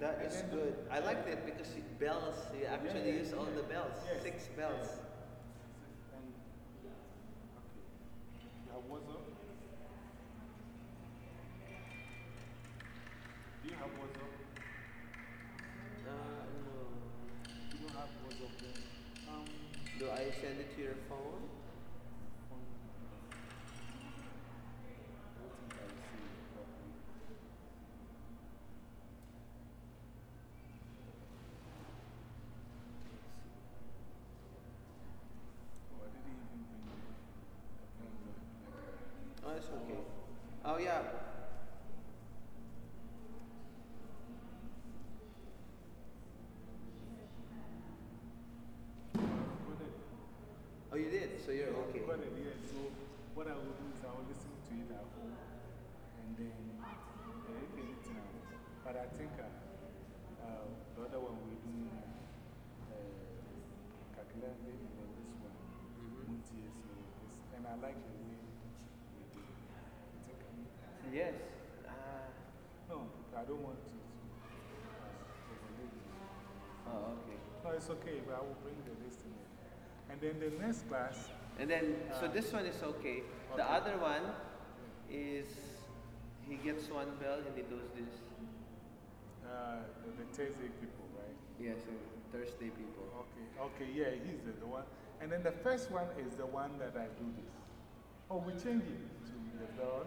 That is good. I like it because you- bells, you actually use all the bells, Yes, six bells. yes. And, okay. You have WhatsApp? Do you have WhatsApp? Uh, no. You don't have WhatsApp then? Um, Do I send it to your phone. I don't think I see it properly. Oh, I didn't even bring the, the pen with like, Oh, it's okay. Oh, yeah. uh. Oh, you did? So you're Yeah, okay. It, yeah. So what I will do is I will listen to it at home and then uh, if anything else. But I think uh, uh, the other one we're doing uh, Kakilan and then this one, Mhm. Muntie. And I like the way we do it. I think I'm, Yes. Ah. no, I don't want to, uh, it. oh, okay. No, it's okay, but I will bring the list in there. And then the next class, And then, so Uh, this one is okay. The other one is he gets one bell and he does this. uh, the, the Thursday people, right? Yes, so Thursday people. Okay, okay, yeah, he's the, the one. And then the first one is the one that I do this. Oh, we change it to the bells.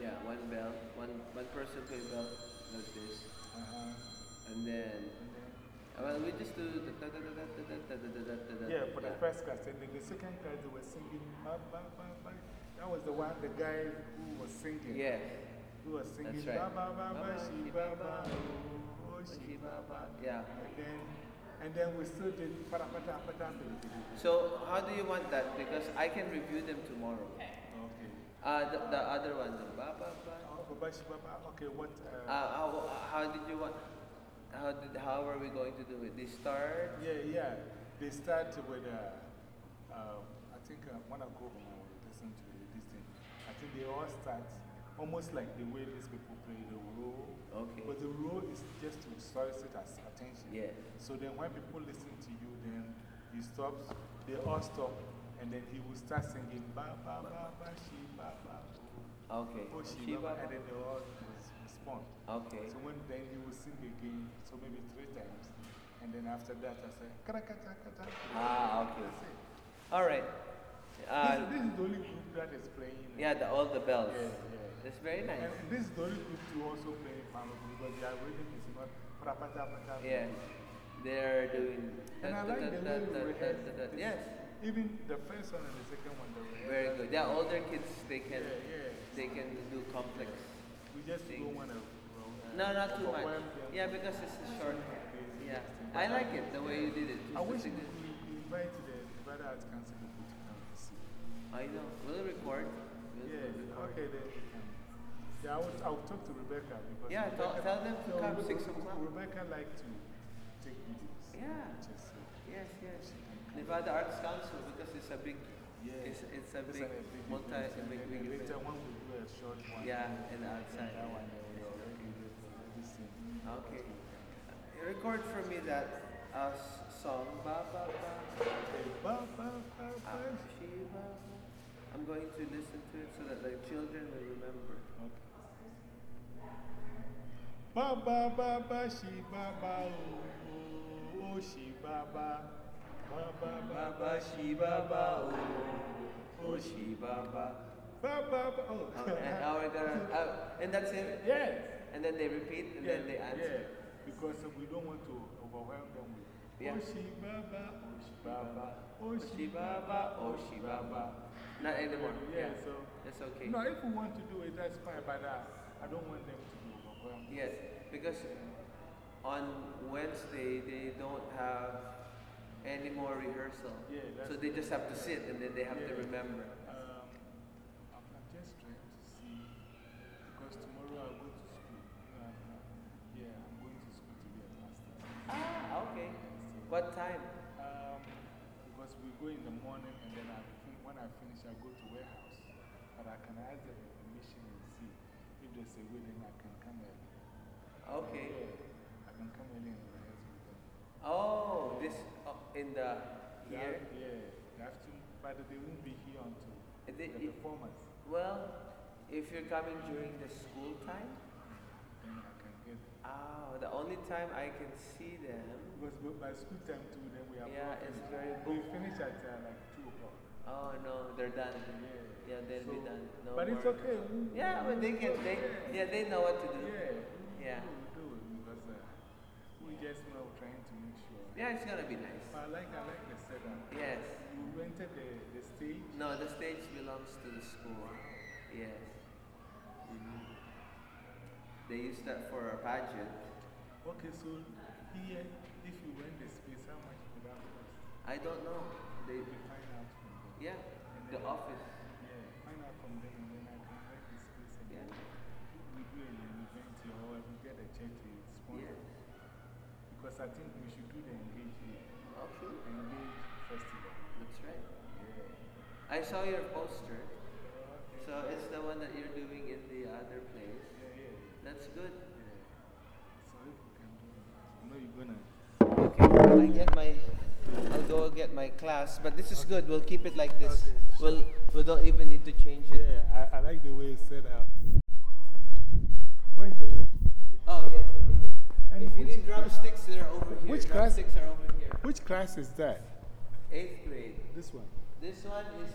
Yeah, one bell. One, one person play bell, does this. Uh -huh. And then, well, we just do the da da da da da da da da da da da yeah, for the first class. And then the second class, they were singing. Ba, ba, ba, ba. That was the one, the guy who was singing. Yes. Who was singing. right. Ba, ba, ba, ba, she, ba, ba, oh, oh, she, ba, ba. Yeah. And then, and then we still did. So, how do you want that? Because I can review them tomorrow. Okay. Uh, the, the other one, the ba ba ba. Oh, ba, ba. Okay, what? Uh, Uh, how, how did you want? How did how are we going to do it? They start. Yeah, yeah. They start with, uh, uh, I think uh, when I go home, I will listen to this thing. I think they all start almost like the way these people play the role. Okay. But the role is just to solicit us attention. Yeah. So then when people listen to you, then he stop. they all stop, and then he will start singing, ba, ba, ba, ba, she, ba, ba, Okay. oh, she, She, ba, ba, ba, and then they all respond. Okay. So when then he will sing again, so maybe three times. And then after that, I say, kata, kata, kata. Ah, okay. That's it. All right. Uh, this is the only group that is playing. yeah, the, all the bells. Yeah, yeah. That's very nice. And this is the only group to also play piano because their rhythm is not prapata pata. Yeah. They're doing. And I like the way we rehearse. this. Yes. Even the first one and the second one, the. Very good. Yeah, older kids they can Yeah, yeah. they can do complex. We just thing. don't want to. No, not too much. Yeah, because it's a short. Yeah, I like it the way you did it. I wish we thing is- we invite the Nevada Arts Council people to come and see. I know. We'll record. We'll Yeah, record. okay, then. Yeah, I will, I'll talk to Rebecca because. Yeah, tell- Rebecca, tell them to come six o'clock. Rebecca like to take videos. Yeah. So uh, Yes, yes. Nevada Arts Council because it's a big. Yeah. It's it's a It's big big multi event, a big big Later, event. one will do a short one. Yeah, and outside. That one, we already seen. Okay. Record for me that uh, song. Ba ba ba. Okay, ba, ba, ba, Ah, ba. Shiva. I'm going to listen to it so that the children will remember. Okay. Ba, ba, ba, ba, she, ba, ba, oh, oh, oh, she, ba, ba. Ba, ba, ba, ba, she, ba, ba, oh, oh, Shiva. Ba. ba, ba, ba, oh. Oh, and now we're gonna. Uh, and that's it. Yes. And then they repeat and Yeah, then they answer. Yeah, because we don't want to overwhelm them with Yeah. Oh Shiba ba, oh Shiba ba, oh Oh Shiba Shiva. ba, Ba. oh Oh Shiba Shiva. ba. Ba. Not anymore. Yeah, so That's okay. no, if we want to do it, that's fine. But uh, I don't want them to be overwhelmed. Yes, because on Wednesday they don't have any more rehearsal. Yeah, so they just have to sit and then they have to remember. Um, I'm, just trying to see because tomorrow I'll go to school. Uh, yeah, I'm going to school to be a pastor. Ah, okay. So- What time? Um, because we go in the morning and then I when I finish, I go to warehouse. But I can ask them permission and see if there's a way then I can come early. Okay. Yeah, I can in the here. have- Yeah, they have to, but they won't be here until They- the it- performance. Well, if you're coming during the school time, Then I can get ah, the only time I can see them, Because by school time too, then we have Yeah, it's very We finish at uh, like 2 o'clock. oh no, they're done. Yeah. Yeah, they'll be So- done. No but it's okay. we- Yeah, but they can, they, yeah, they know what to do. Yeah. Yeah. We do it because uh, we just know trying to make sure. Yeah, it's gonna be nice. But I like, I like the setup. Yes. You rented the, the stage. No, the stage belongs to the school. Yes. Mm-hmm. They use that for a pageant. Okay, so here, if you rent the space, how much would that cost? I don't know. They, We find out yeah, the office. Yeah, find out from them and then I can rent the space and Yeah. we do an event here or we get a church to sponsor. Yes. Because I think we should do the Engage here, Okay. Engage Festival. That's right. Yeah. I saw your poster. Okay. So it's the one that you're doing in the other place. Yeah, yeah, yeah. That's good. yeah. So if we can do it, I know you're gonna. Okay, I get my, I'll go get my class, but this is good. We'll keep it like this. Okay, We'll, we don't even need to change it. Yeah, I, I like the way it's set up. Where's the rest? Oh, yes, over here. And if you which- need drumsticks, they're over here. which class- drumsticks are over here. Which class is that? Eighth grade. This one. This one is